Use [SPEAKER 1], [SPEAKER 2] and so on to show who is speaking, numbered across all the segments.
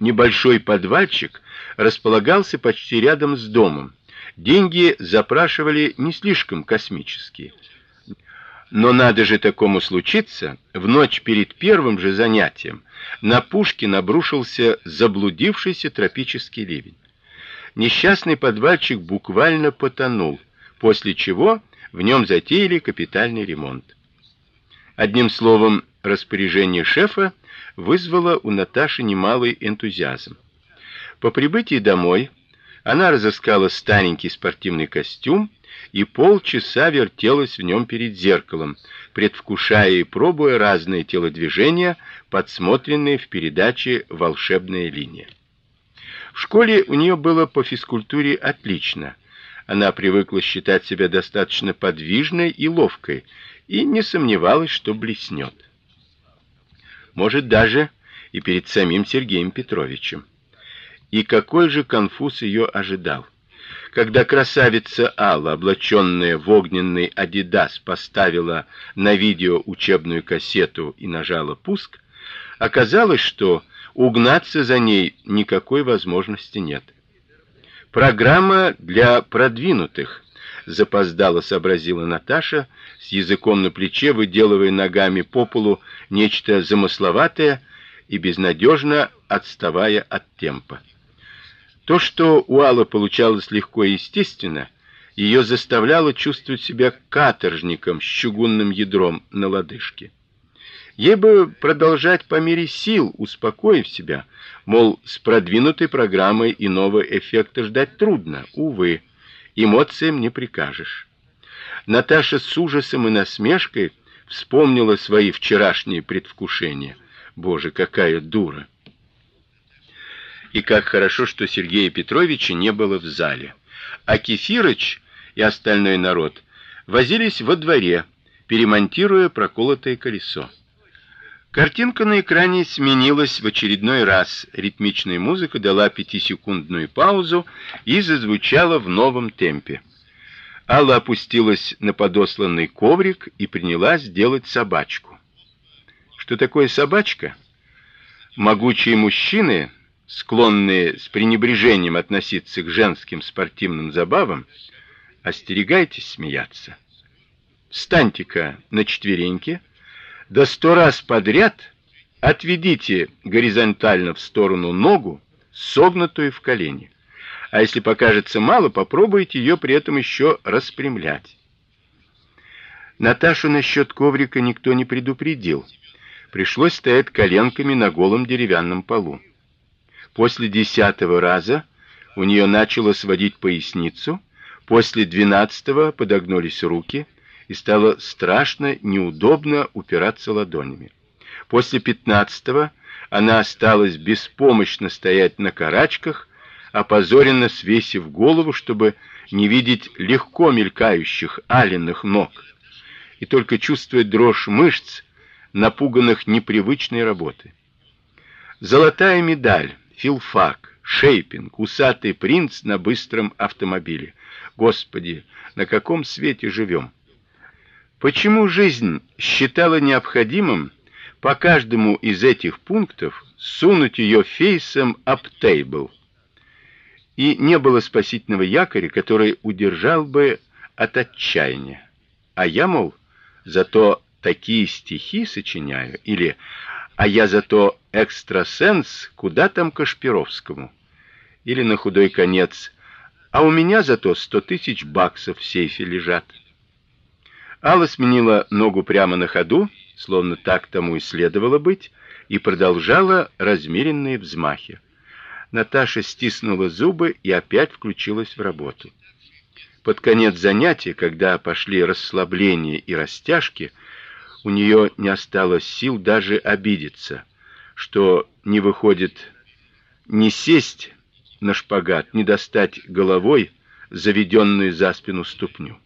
[SPEAKER 1] Небольшой подвальчик располагался почти рядом с домом. Деньги запрашивали не слишком космические. Но надо же такому случиться, в ночь перед первым же занятием на Пушкин обрушился заблудившийся тропический ливень. Несчастный подвальчик буквально потонул, после чего в нем затеяли капитальный ремонт. Одним словом, распоряжение шефа вызвало у Наташи немалый энтузиазм. По прибытии домой она разыскала старенький спортивный костюм и полчаса вертелась в нем перед зеркалом, предвкушая и пробуя разные телодвижения, подсмотренные в передаче Волшебная линия. В школе у нее было по физкультуре отлично. Она привыкла считать себя достаточно подвижной и ловкой и не сомневалась, что блеснет. Может, даже и перед самим Сергеем Петровичем. И какой же конфуз ее ожидал. Когда красавица Алла, облаченная в огненный Adidas, поставила на видео учебную кассету и нажала пуск, оказалось, что угнаться за ней никакой возможности нет. Программа для продвинутых, запоздало сообразила Наташа, с языком на плече выделывая ногами по полу нечто замысловатое и безнадежно отставая от темпа. То, что у Аллы получалось легко и естественно, ее заставляло чувствовать себя каторжником с чугунным ядром на лодыжке. Ей бы продолжать по мере сил, успокоив себя, мол, с продвинутой программой иного эффекта ждать трудно, увы, эмоциям не прикажешь. Наташа с ужасом и насмешкой вспомнила свои вчерашние предвкушения. Боже, какая дура! И как хорошо, что Сергея Петровича не было в зале. А Кефирыч и остальной народ возились во дворе, перемонтируя проколотое колесо. Картинка на экране сменилась в очередной раз. Ритмичная музыка дала пятисекундную паузу и зазвучала в новом темпе. Алла опустилась на подосланный коврик и принялась делать собачку. Что такое собачка? Могучие мужчины склонные с пренебрежением относиться к женским спортивным забавам, остерегайтесь смеяться. Встаньте-ка на четвереньки, да сто раз подряд отведите горизонтально в сторону ногу, согнутую в колени. А если покажется мало, попробуйте ее при этом еще распрямлять. Наташу насчет коврика никто не предупредил. Пришлось стоять коленками на голом деревянном полу. После десятого раза у нее начало сводить поясницу, после двенадцатого подогнулись руки, и стало страшно неудобно упираться ладонями. После пятнадцатого она осталась беспомощно стоять на карачках, опозоренно свесив голову, чтобы не видеть легко мелькающих аленных ног, и только чувствовать дрожь мышц, напуганных непривычной работой. Золотая медаль филфак, шейпинг, усатый принц на быстром автомобиле. Господи, на каком свете живем? Почему жизнь считала необходимым по каждому из этих пунктов сунуть ее фейсом об тейбл? И не было спасительного якоря, который удержал бы от отчаяния. А я, мол, зато такие стихи сочиняю или а я зато экстрасенс, куда там Кашпировскому? Или на худой конец, а у меня зато сто тысяч баксов в сейфе лежат. Алла сменила ногу прямо на ходу, словно так тому и следовало быть, и продолжала размеренные взмахи. Наташа стиснула зубы и опять включилась в работу. Под конец занятия, когда пошли расслабление и растяжки, у нее не осталось сил даже обидеться, что не выходит не сесть на шпагат, не достать головой заведенную за спину ступню.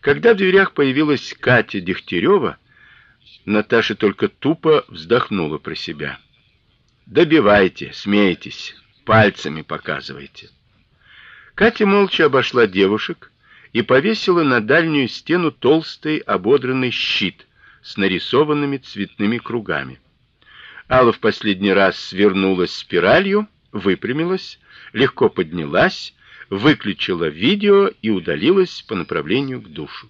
[SPEAKER 1] Когда в дверях появилась Катя Дегтярева, Наташа только тупо вздохнула про себя. Добивайте, смейтесь, пальцами показывайте. Катя молча обошла девушек и повесила на дальнюю стену толстый ободранный щит с нарисованными цветными кругами. Алла в последний раз свернулась спиралью, выпрямилась, легко поднялась, выключила видео и удалилась по направлению к душу.